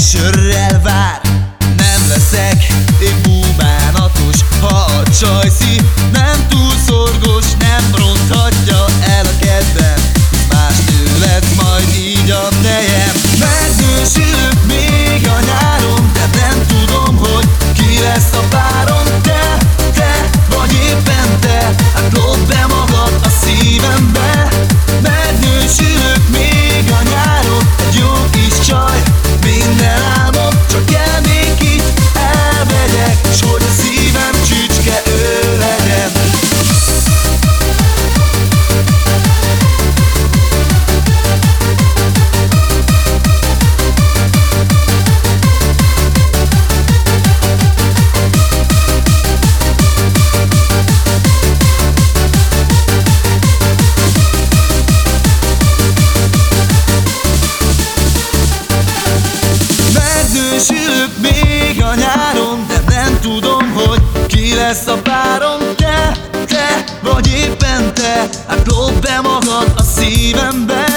sörrel vár. Nem leszek én búbánatos Ha a csajszi nem túl szorgos, nem rossz tudom, hogy ki lesz a párom Te, te vagy éppen te. Hát lopd be magad a szívembe.